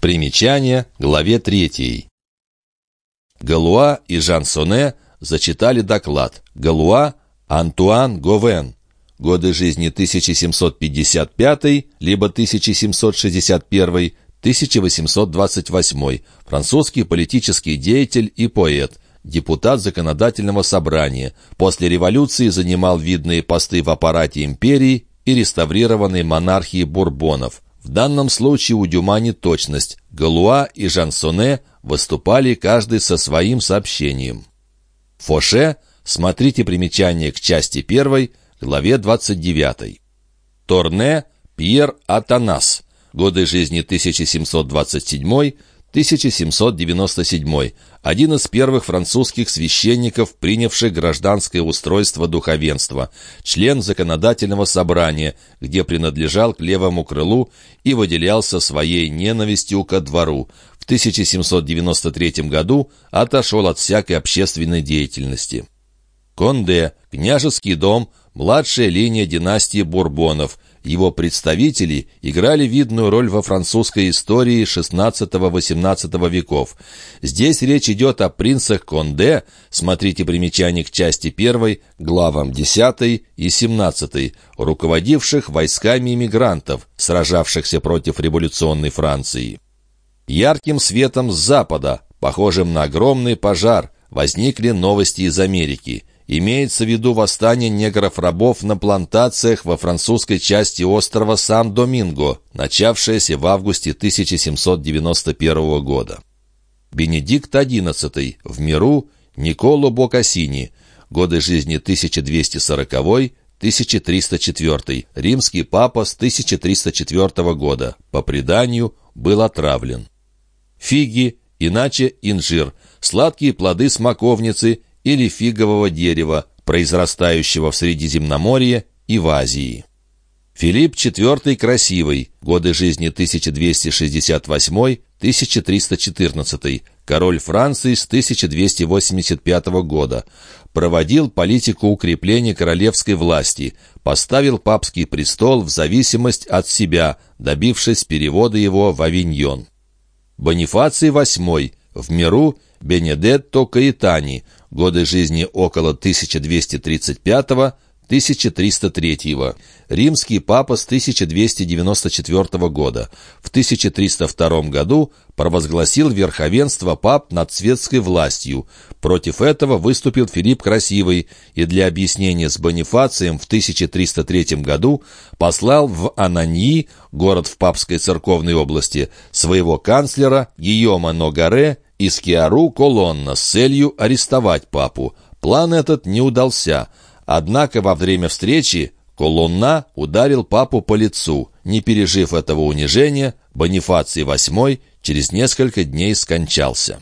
Примечание, главе 3. Галуа и Жан Соне зачитали доклад. Галуа Антуан Говен. Годы жизни 1755 либо 1761 1828. Французский политический деятель и поэт. Депутат законодательного собрания. После революции занимал видные посты в аппарате империи и реставрированной монархии Бурбонов. В данном случае у Дюма точность. Галуа и Жансоне выступали каждый со своим сообщением. Фоше, смотрите примечание к части 1, главе 29. Торне, Пьер Атанас, годы жизни 1727 1797, один из первых французских священников, принявших гражданское устройство духовенства, член законодательного собрания, где принадлежал к левому крылу и выделялся своей ненавистью ко двору. В 1793 году отошел от всякой общественной деятельности. Конде, княжеский дом, младшая линия династии Бурбонов – его представители играли видную роль во французской истории XVI-XVIII веков. Здесь речь идет о принцах Конде, смотрите примечание к части 1, главам 10 и 17, руководивших войсками иммигрантов, сражавшихся против революционной Франции. Ярким светом с запада, похожим на огромный пожар, возникли новости из Америки – Имеется в виду восстание негров-рабов на плантациях во французской части острова Сан-Доминго, начавшееся в августе 1791 года. Бенедикт XI в миру Николо Бокассини, годы жизни 1240-1304, римский папа с 1304 года, по преданию, был отравлен. Фиги, иначе инжир, сладкие плоды смоковницы или фигового дерева, произрастающего в Средиземноморье и в Азии. Филипп IV Красивый, годы жизни 1268-1314, король Франции с 1285 года, проводил политику укрепления королевской власти, поставил папский престол в зависимость от себя, добившись перевода его в Авиньон. Бонифаций VIII, в миру Бенедетто Каэтани, годы жизни около 1235-1303, римский папа с 1294 года. В 1302 году провозгласил верховенство пап над светской властью. Против этого выступил Филипп Красивый и для объяснения с Бонифацием в 1303 году послал в Ананьи, город в папской церковной области, своего канцлера Гийома Ногаре из колонна с целью арестовать папу. План этот не удался, однако во время встречи Колонна ударил папу по лицу. Не пережив этого унижения, Бонифаций VIII через несколько дней скончался.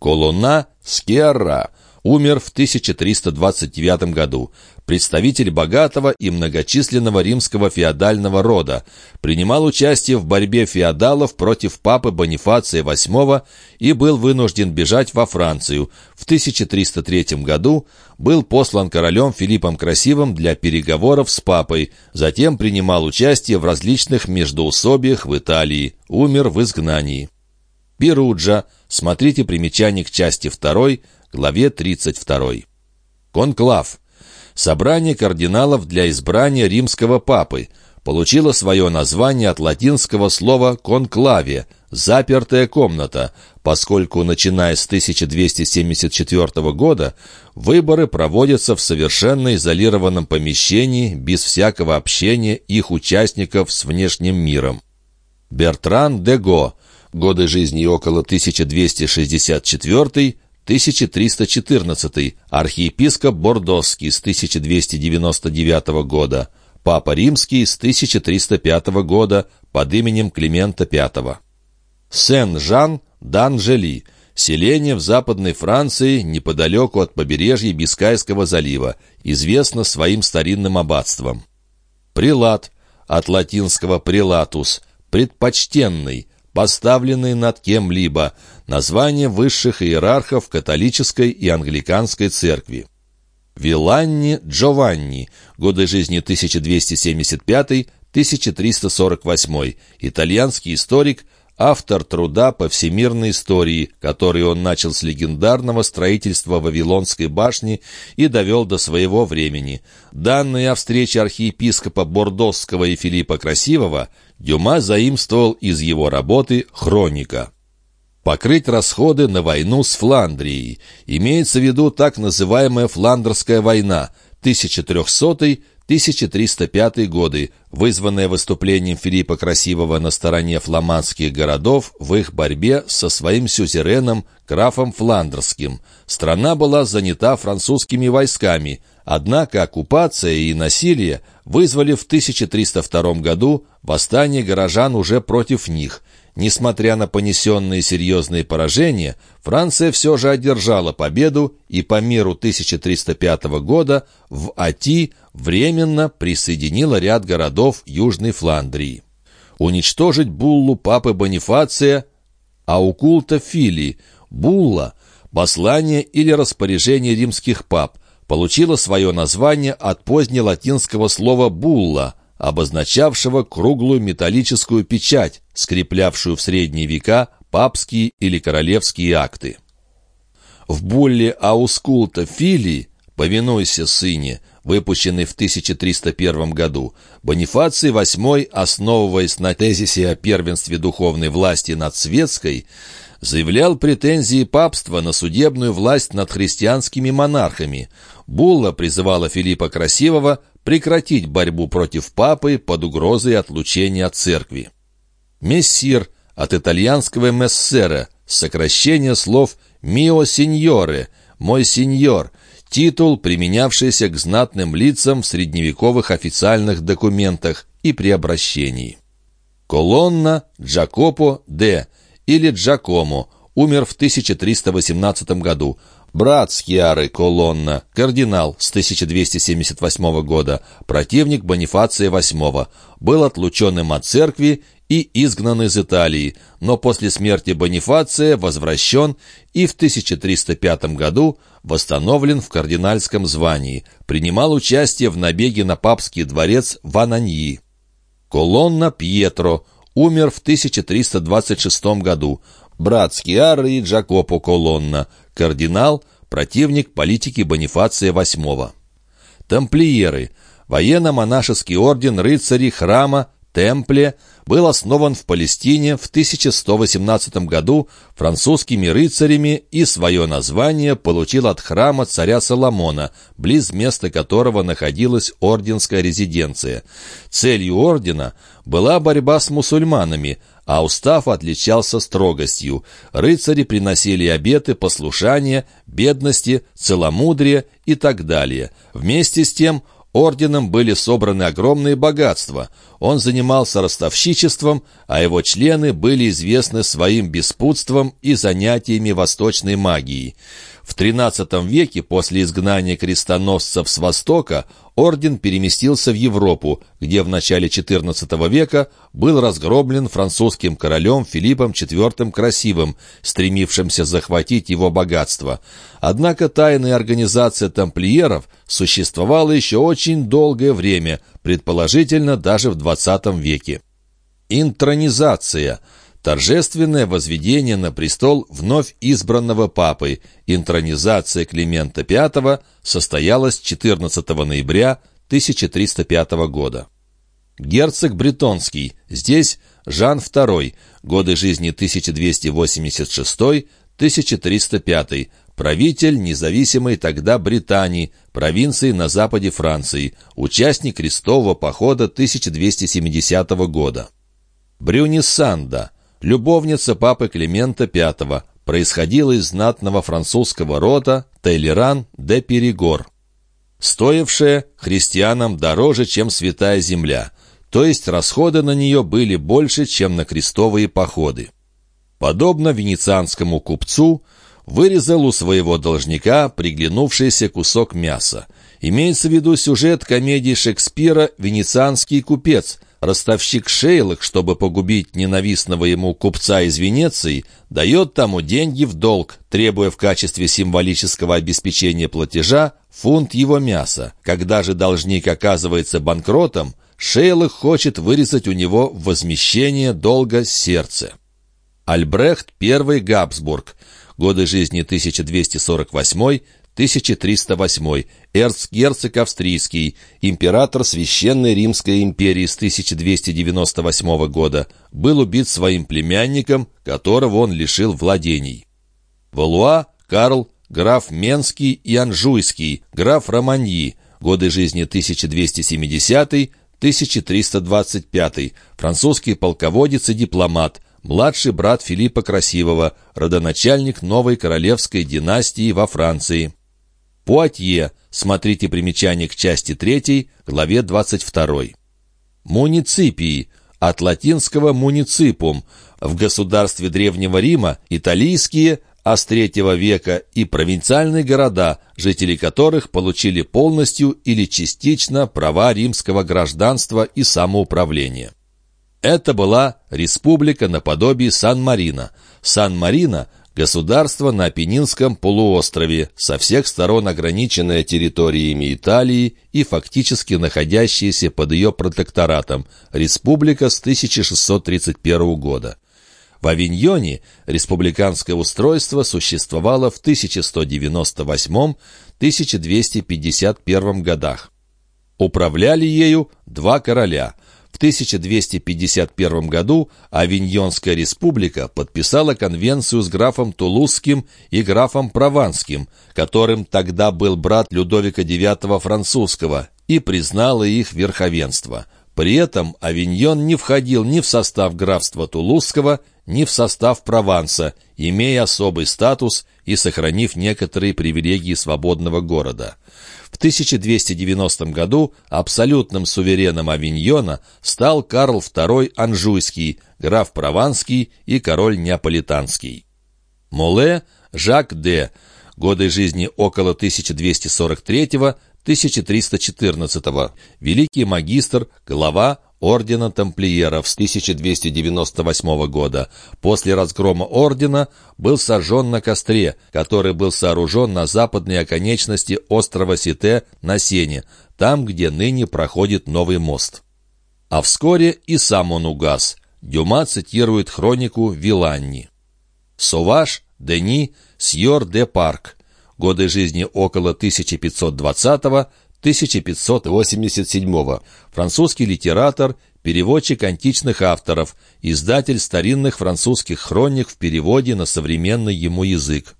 Колонна Скиара умер в 1329 году представитель богатого и многочисленного римского феодального рода, принимал участие в борьбе феодалов против папы Бонифация VIII и был вынужден бежать во Францию. В 1303 году был послан королем Филиппом Красивым для переговоров с папой, затем принимал участие в различных междоусобиях в Италии, умер в изгнании. Перуджа. Смотрите примечание к части 2, главе 32. Конклав. Собрание кардиналов для избрания римского папы получило свое название от латинского слова «конклаве» — «запертая комната», поскольку, начиная с 1274 года, выборы проводятся в совершенно изолированном помещении без всякого общения их участников с внешним миром. Бертран де Го, годы жизни около 1264 1314, архиепископ Бордосский с 1299 года, папа Римский с 1305 года под именем Климента V. Сен-Жан d'Ангели, селение в Западной Франции неподалеку от побережья Бискайского залива, известно своим старинным аббатством. Прилат, от латинского «прилатус», предпочтенный, поставленный над кем-либо, название высших иерархов католической и англиканской церкви. Виланни Джованни, годы жизни 1275-1348, итальянский историк, автор труда по всемирной истории, который он начал с легендарного строительства Вавилонской башни и довел до своего времени. Данные о встрече архиепископа Бордосского и Филиппа Красивого Дюма заимствовал из его работы «Хроника» покрыть расходы на войну с Фландрией. Имеется в виду так называемая Фландерская война 1300-1305 годы, вызванная выступлением Филиппа Красивого на стороне фламандских городов в их борьбе со своим сюзереном графом Фландерским. Страна была занята французскими войсками, однако оккупация и насилие вызвали в 1302 году восстание горожан уже против них – Несмотря на понесенные серьезные поражения, Франция все же одержала победу и по миру 1305 года в Ати временно присоединила ряд городов Южной Фландрии. Уничтожить буллу папы Бонифация Аукулта Фили, булла, послание или распоряжение римских пап, получила свое название от позднелатинского слова «булла», обозначавшего круглую металлическую печать, скреплявшую в средние века папские или королевские акты. В булле Аускулта Филии «Повинуйся, сыне», выпущенный в 1301 году, Бонифаций VIII, основываясь на тезисе о первенстве духовной власти над светской, заявлял претензии папства на судебную власть над христианскими монархами. Булла призывала Филиппа Красивого прекратить борьбу против папы под угрозой отлучения от церкви. Мессир от итальянского мессера, сокращение слов «мио сеньоре», «мой сеньор», титул, применявшийся к знатным лицам в средневековых официальных документах и при обращении. Колонна Джакопо де или Джакомо умер в 1318 году, брат Скиары Колонна, кардинал с 1278 года, противник Бонифация VIII, был отлученным от церкви и изгнан из Италии, но после смерти Бонифация возвращен и в 1305 году восстановлен в кардинальском звании, принимал участие в набеге на папский дворец в Ананьи. Колонна Пьетро умер в 1326 году, брат Скиары и Джакопо Колонна, кардинал, противник политики Бонифация VIII. Тамплиеры – военно-монашеский орден рыцарей храма Темпле был основан в Палестине в 1118 году французскими рыцарями и свое название получил от храма царя Соломона, близ места которого находилась орденская резиденция. Целью ордена была борьба с мусульманами, а устав отличался строгостью. Рыцари приносили обеты послушания, бедности, целомудрия и так далее. Вместе с тем орденом были собраны огромные богатства. Он занимался ростовщичеством, а его члены были известны своим беспутством и занятиями восточной магией. В XIII веке, после изгнания крестоносцев с Востока, орден переместился в Европу, где в начале XIV века был разгромлен французским королем Филиппом IV Красивым, стремившимся захватить его богатство. Однако тайная организация тамплиеров существовала еще очень долгое время, предположительно даже в XX веке. Интронизация – торжественное возведение на престол вновь избранного папы, интронизация Климента V состоялась 14 ноября 1305 года. Герцог Бретонский, здесь Жан II, годы жизни 1286-1305, правитель независимой тогда Британии, провинции на западе Франции, участник крестового похода 1270 года. Брюнисанда, любовница папы Климента V, происходила из знатного французского рода Тейлеран де Перегор, стоившая христианам дороже, чем святая земля, то есть расходы на нее были больше, чем на крестовые походы. Подобно венецианскому купцу, вырезал у своего должника приглянувшийся кусок мяса. Имеется в виду сюжет комедии Шекспира «Венецианский купец», Ростовщик Шейлок, чтобы погубить ненавистного ему купца из Венеции, дает тому деньги в долг, требуя в качестве символического обеспечения платежа фунт его мяса. Когда же должник оказывается банкротом, Шейлок хочет вырезать у него возмещение долга сердца. Альбрехт I Габсбург, годы жизни 1248-1308, эрцгерцог австрийский, император Священной Римской империи с 1298 года, был убит своим племянником, которого он лишил владений. Валуа Карл, граф Менский и Анжуйский, граф Романьи, годы жизни 1270-1325, французский полководец и дипломат, младший брат Филиппа Красивого, родоначальник новой королевской династии во Франции. Пуатье, смотрите примечание к части 3, главе 22. Муниципии, от латинского «муниципум», в государстве Древнего Рима италийские, а с третьего века и провинциальные города, жители которых получили полностью или частично права римского гражданства и самоуправления. Это была республика наподобие Сан-Марино. Сан-Марино – государство на Апеннинском полуострове, со всех сторон ограниченное территориями Италии и фактически находящееся под ее протекторатом, республика с 1631 года. В Авиньоне республиканское устройство существовало в 1198-1251 годах. Управляли ею два короля – в 1251 году Авиньонская республика подписала конвенцию с графом Тулузским и графом Прованским, которым тогда был брат Людовика IX французского, и признала их верховенство. При этом Авиньон не входил ни в состав графства Тулузского, ни в состав Прованса, имея особый статус и сохранив некоторые привилегии свободного города. В 1290 году абсолютным сувереном Авиньона стал Карл II Анжуйский, граф Прованский и король Неаполитанский. Моле Жак де, годы жизни около 1243-1314, великий магистр, глава ордена тамплиеров с 1298 года. После разгрома ордена был сожжен на костре, который был сооружен на западной оконечности острова Сите на Сене, там, где ныне проходит новый мост. А вскоре и сам он угас. Дюма цитирует хронику Виланни. Суваш, Дени, Сьор де Парк. Годы жизни около 1520 1587 французский литератор, переводчик античных авторов, издатель старинных французских хроник в переводе на современный ему язык.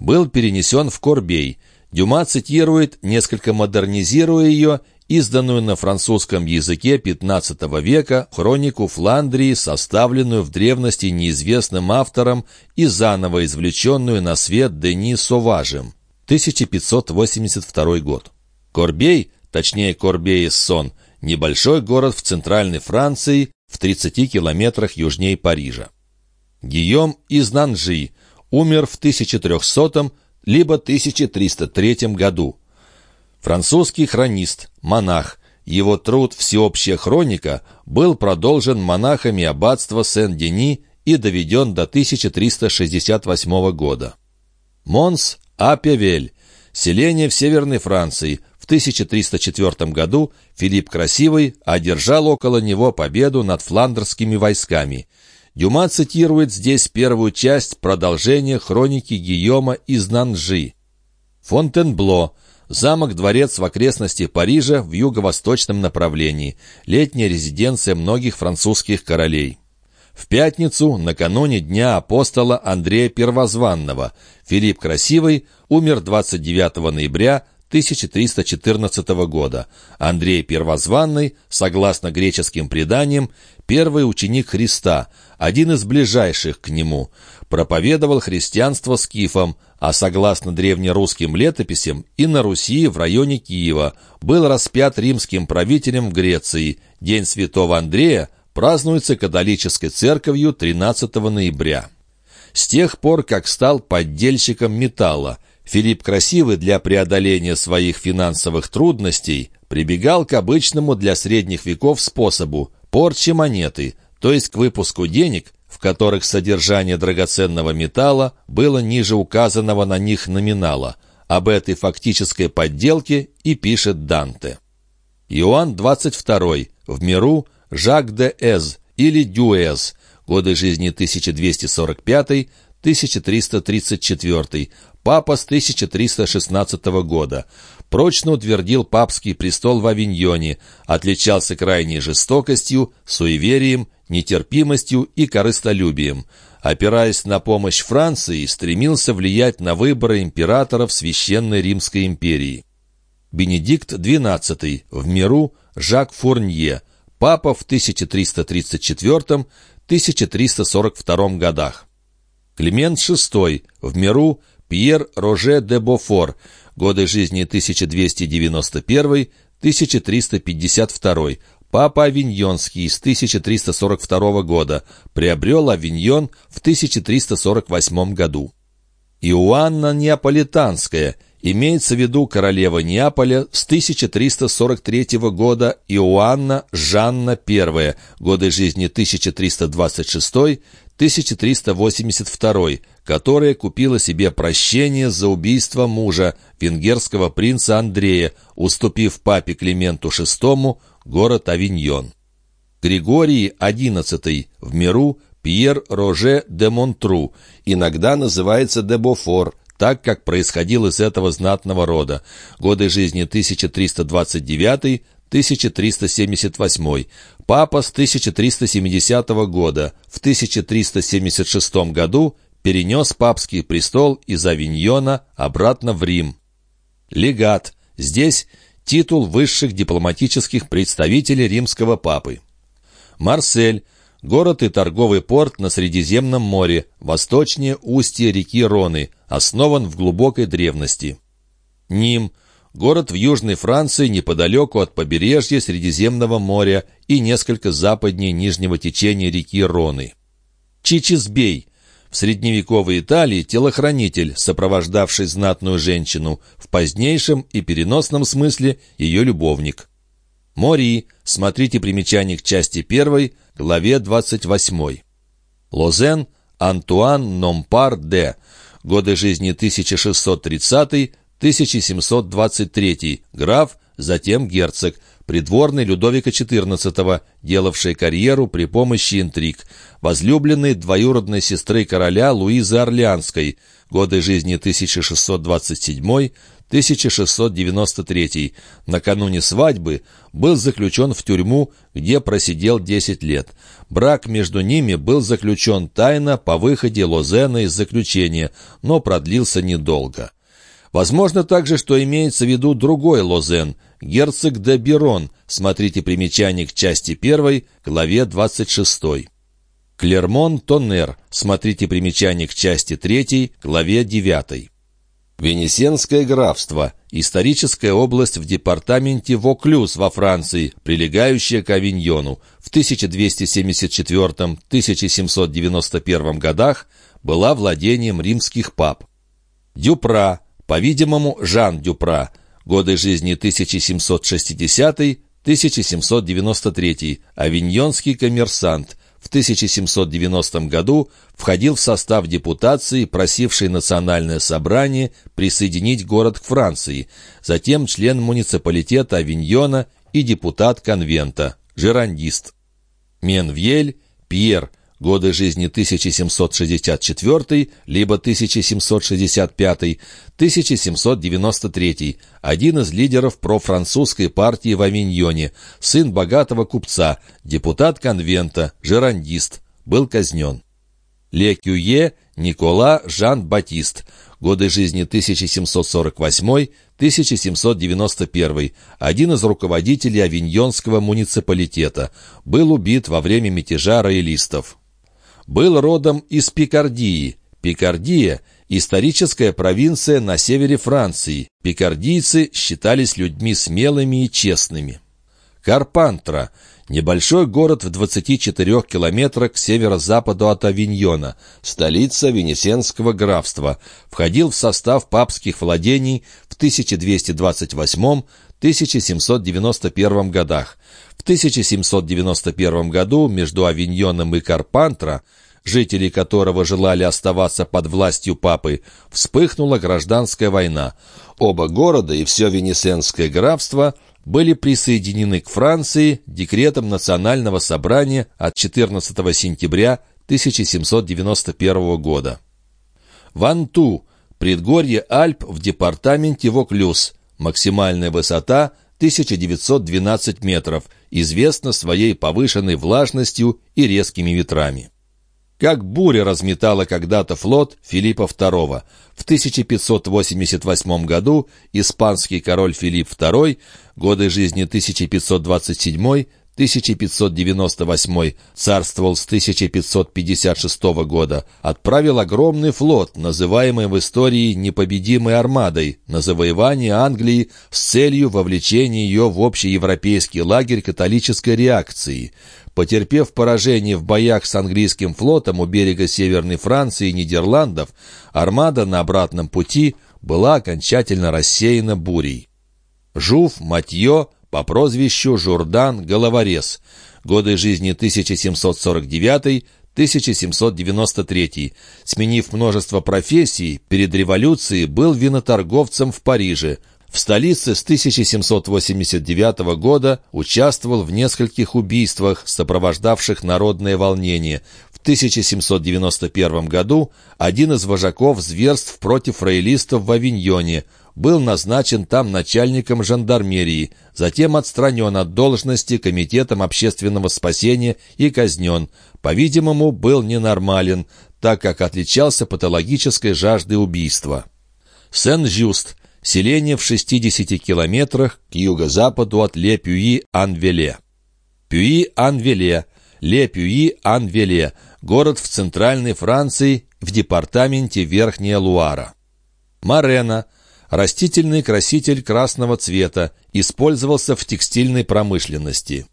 Был перенесен в Корбей. Дюма цитирует, несколько модернизируя ее, изданную на французском языке XV века хронику Фландрии, составленную в древности неизвестным автором и заново извлеченную на свет Дени Соважем, 1582 год. Корбей, точнее Корбей-Сон, небольшой город в центральной Франции в 30 километрах южнее Парижа. Гийом из Нанжи умер в 1300 либо 1303 году. Французский хронист, монах, его труд «Всеобщая хроника» был продолжен монахами аббатства Сен-Дени и доведен до 1368 года. Монс Апевель, селение в Северной Франции, 1304 году Филипп Красивый одержал около него победу над фландерскими войсками. Дюма цитирует здесь первую часть продолжения хроники Гийома из Нанжи. Фонтенбло – замок-дворец в окрестности Парижа в юго-восточном направлении, летняя резиденция многих французских королей. В пятницу, накануне Дня апостола Андрея Первозванного, Филипп Красивый умер 29 ноября 1314 года. Андрей Первозванный, согласно греческим преданиям, первый ученик Христа, один из ближайших к нему, проповедовал христианство скифам, а согласно древнерусским летописям и на Руси в районе Киева, был распят римским правителем в Греции. День святого Андрея празднуется католической церковью 13 ноября. С тех пор, как стал поддельщиком металла – Филипп Красивый для преодоления своих финансовых трудностей прибегал к обычному для средних веков способу – порчи монеты, то есть к выпуску денег, в которых содержание драгоценного металла было ниже указанного на них номинала. Об этой фактической подделке и пишет Данте. Иоанн 22, в миру Жак де Эз или Дюэз, годы жизни 1245-1334, папа с 1316 года. Прочно утвердил папский престол в Авиньоне, отличался крайней жестокостью, суеверием, нетерпимостью и корыстолюбием. Опираясь на помощь Франции, стремился влиять на выборы императоров Священной Римской империи. Бенедикт XII в миру Жак Фурнье, папа в 1334-1342 годах. Климент VI в миру Пьер Роже де Бофор, годы жизни 1291-1352, папа Авиньонский с 1342 года, приобрел Авиньон в 1348 году. Иоанна Неаполитанская, имеется в виду королева Неаполя с 1343 года Иоанна Жанна I, годы жизни 1326 1382, которая купила себе прощение за убийство мужа, венгерского принца Андрея, уступив папе Клименту VI город Авиньон. Григорий XI в миру Пьер Роже де Монтру, иногда называется де Бофор, так как происходил из этого знатного рода. Годы жизни 1329 1378, папа с 1370 года, в 1376 году перенес папский престол из Авиньона обратно в Рим. Легат. Здесь титул высших дипломатических представителей римского папы. Марсель. Город и торговый порт на Средиземном море, восточнее устья реки Роны, основан в глубокой древности. Ним город в Южной Франции неподалеку от побережья Средиземного моря и несколько западнее нижнего течения реки Роны. Чичизбей – в средневековой Италии телохранитель, сопровождавший знатную женщину, в позднейшем и переносном смысле ее любовник. Мори, смотрите примечание к части 1, главе 28. Лозен, Антуан Номпар де, годы жизни 1630 1723, граф, затем герцог, придворный Людовика XIV, делавший карьеру при помощи интриг, возлюбленный двоюродной сестры короля Луизы Орлеанской, годы жизни 1627-1693, накануне свадьбы был заключен в тюрьму, где просидел 10 лет. Брак между ними был заключен тайно по выходе Лозена из заключения, но продлился недолго. Возможно также, что имеется в виду другой Лозен, герцог де Бирон, смотрите примечание к части 1, главе 26. Клермон-Тоннер, смотрите примечание к части 3, главе 9. Венесенское графство – историческая область в департаменте Воклюз во Франции, прилегающая к Авиньону. В 1274-1791 годах была владением римских пап. Дюпра по-видимому, Жан Дюпра, годы жизни 1760-1793, авиньонский коммерсант, в 1790 году входил в состав депутации, просившей национальное собрание присоединить город к Франции, затем член муниципалитета Авиньона и депутат конвента, жерандист. Менвьель, Пьер – годы жизни 1764 либо 1765, 1793, один из лидеров профранцузской партии в Авиньоне, сын богатого купца, депутат конвента, жерандист, был казнен. Ле Кюе Никола Жан-Батист, годы жизни 1748-1791, один из руководителей Авиньонского муниципалитета, был убит во время мятежа роялистов был родом из Пикардии. Пикардия – историческая провинция на севере Франции. Пикардийцы считались людьми смелыми и честными. Карпантра – небольшой город в 24 километрах к северо-западу от Авиньона, столица Венесенского графства, входил в состав папских владений в 1228-1791 годах. В 1791 году между Авиньоном и Карпантра, жители которого желали оставаться под властью папы, вспыхнула гражданская война. Оба города и все Венесенское графство были присоединены к Франции декретом Национального собрания от 14 сентября 1791 года. Ванту – предгорье Альп в департаменте Воклюз, максимальная высота 1912 метров, известна своей повышенной влажностью и резкими ветрами. Как буря разметала когда-то флот Филиппа II. В 1588 году испанский король Филипп II, годы жизни 1527 1598 царствовал с 1556 года, отправил огромный флот, называемый в истории «непобедимой армадой», на завоевание Англии с целью вовлечения ее в общеевропейский лагерь католической реакции. Потерпев поражение в боях с английским флотом у берега Северной Франции и Нидерландов, армада на обратном пути была окончательно рассеяна бурей. Жув, Матье, по прозвищу Журдан Головорез, годы жизни 1749-1793. Сменив множество профессий, перед революцией был виноторговцем в Париже. В столице с 1789 года участвовал в нескольких убийствах, сопровождавших народное волнение. В 1791 году один из вожаков зверств против роялистов в Авиньоне – был назначен там начальником жандармерии, затем отстранен от должности Комитетом общественного спасения и казнен. По-видимому, был ненормален, так как отличался патологической жаждой убийства. Сен-Жюст – селение в 60 километрах к юго-западу от Ле-Пюи-Анвеле. Пюи-Анвеле, Ле-Пюи-Анвеле – город в центральной Франции в департаменте Верхняя Луара. Марена – Растительный краситель красного цвета использовался в текстильной промышленности.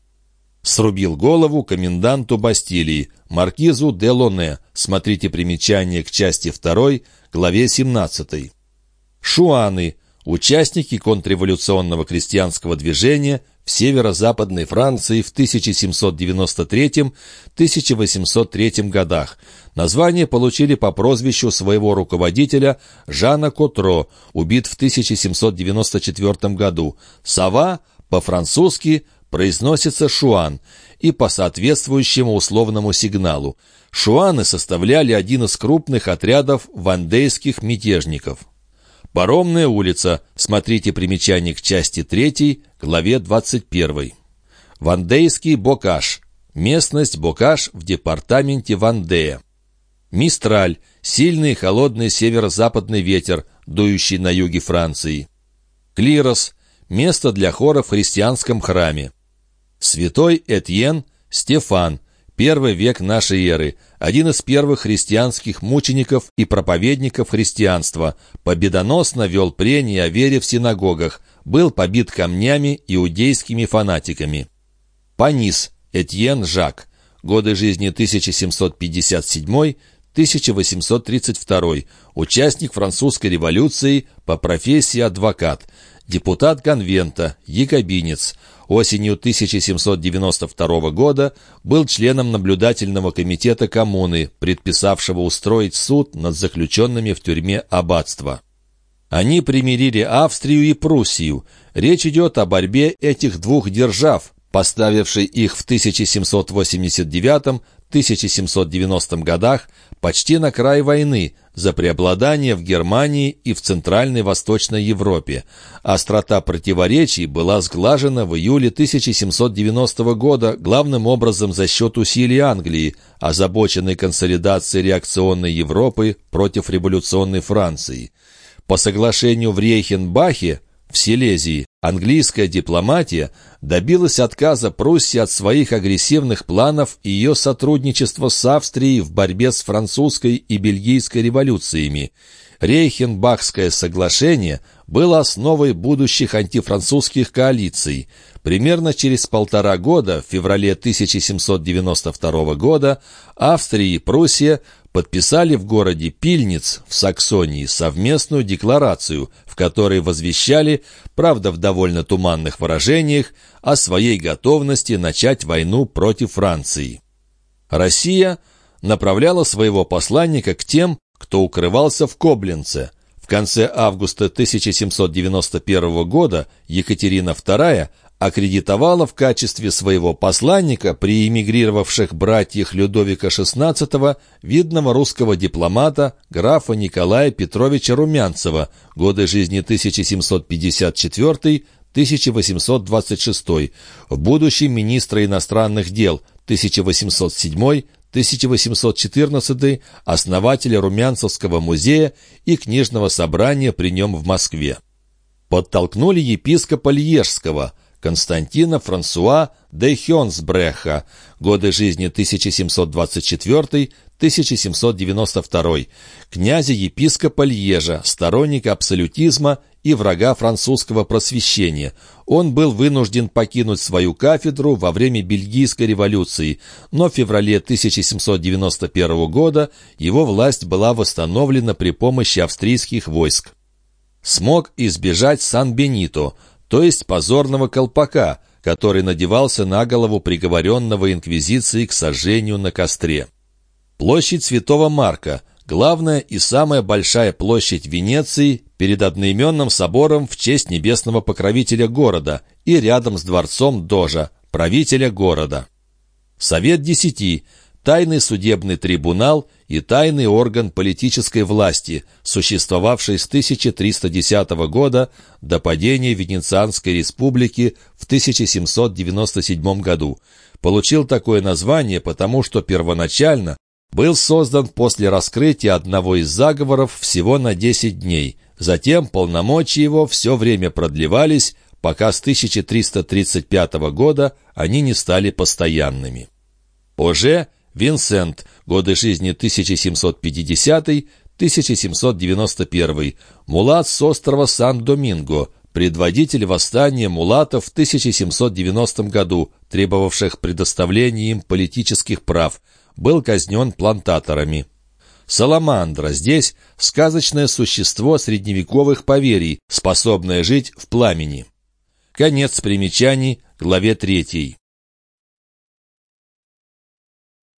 Срубил голову коменданту Бастилии, маркизу де Лоне. Смотрите примечание к части 2, главе 17. Шуаны – участники контрреволюционного крестьянского движения северо-западной Франции в 1793-1803 годах, Название получили по прозвищу своего руководителя Жана Котро, убит в 1794 году. «Сова» по-французски произносится «шуан» и по соответствующему условному сигналу. Шуаны составляли один из крупных отрядов вандейских мятежников. Паромная улица. Смотрите примечание к части 3, главе 21. Вандейский Бокаш. Местность Бокаш в департаменте Вандея. Мистраль – сильный холодный северо-западный ветер, дующий на юге Франции. Клирос – место для хора в христианском храме. Святой Этьен – Стефан, первый век нашей эры, один из первых христианских мучеников и проповедников христианства, победоносно вел прения о вере в синагогах, был побит камнями иудейскими фанатиками. Панис – Этьен Жак, годы жизни 1757 1832, участник французской революции, по профессии адвокат, депутат конвента, якобинец. Осенью 1792 года был членом наблюдательного комитета коммуны, предписавшего устроить суд над заключенными в тюрьме аббатства. Они примирили Австрию и Пруссию. Речь идет о борьбе этих двух держав, поставившей их в 1789 1790 годах почти на край войны за преобладание в Германии и в Центральной Восточной Европе. Острота противоречий была сглажена в июле 1790 года главным образом за счет усилий Англии, озабоченной консолидацией реакционной Европы против революционной Франции. По соглашению в Рейхенбахе в Силезии английская дипломатия добилась отказа Пруссии от своих агрессивных планов и ее сотрудничества с Австрией в борьбе с французской и бельгийской революциями. Рейхенбахское соглашение было основой будущих антифранцузских коалиций. Примерно через полтора года, в феврале 1792 года, Австрия и Пруссия подписали в городе Пильниц в Саксонии совместную декларацию, в которой возвещали, правда в довольно туманных выражениях, о своей готовности начать войну против Франции. Россия направляла своего посланника к тем, кто укрывался в Коблинце. В конце августа 1791 года Екатерина II аккредитовала в качестве своего посланника при эмигрировавших братьях Людовика XVI видного русского дипломата графа Николая Петровича Румянцева, годы жизни 1754-1826, в будущем министра иностранных дел 1807 1814 основателя Румянцевского музея и книжного собрания при нем в Москве. Подтолкнули епископа Льежского – Константина Франсуа де Хёнсбреха, годы жизни 1724-1792, князя-епископа Льежа, сторонника абсолютизма и врага французского просвещения. Он был вынужден покинуть свою кафедру во время Бельгийской революции, но в феврале 1791 года его власть была восстановлена при помощи австрийских войск. Смог избежать Сан-Бенито – то есть позорного колпака, который надевался на голову приговоренного инквизиции к сожжению на костре. Площадь Святого Марка – главная и самая большая площадь Венеции перед одноименным собором в честь небесного покровителя города и рядом с дворцом Дожа, правителя города. Совет Десяти – тайный судебный трибунал и тайный орган политической власти, существовавший с 1310 года до падения Венецианской республики в 1797 году. Получил такое название, потому что первоначально был создан после раскрытия одного из заговоров всего на 10 дней. Затем полномочия его все время продлевались, пока с 1335 года они не стали постоянными. Уже Винсент, годы жизни 1750-1791, мулат с острова Сан-Доминго, предводитель восстания мулатов в 1790 году, требовавших предоставления им политических прав, был казнен плантаторами. Саламандра здесь сказочное существо средневековых поверий, способное жить в пламени. Конец примечаний, главе третьей.